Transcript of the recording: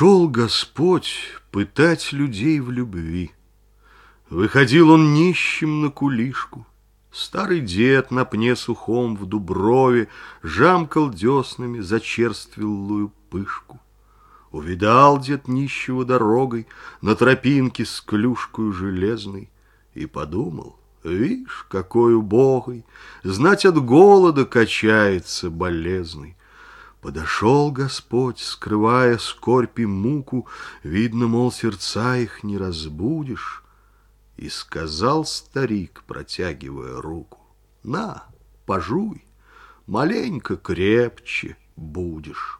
Шел Господь пытать людей в любви. Выходил он нищим на кулишку. Старый дед на пне сухом в дуброве Жамкал деснами зачерствелую пышку. Увидал дед нищего дорогой На тропинке с клюшкою железной И подумал, вишь, какой убогой, Знать от голода качается болезный. Подошел Господь, скрывая скорбь и муку, Видно, мол, сердца их не разбудишь, И сказал старик, протягивая руку, На, пожуй, маленько крепче будешь.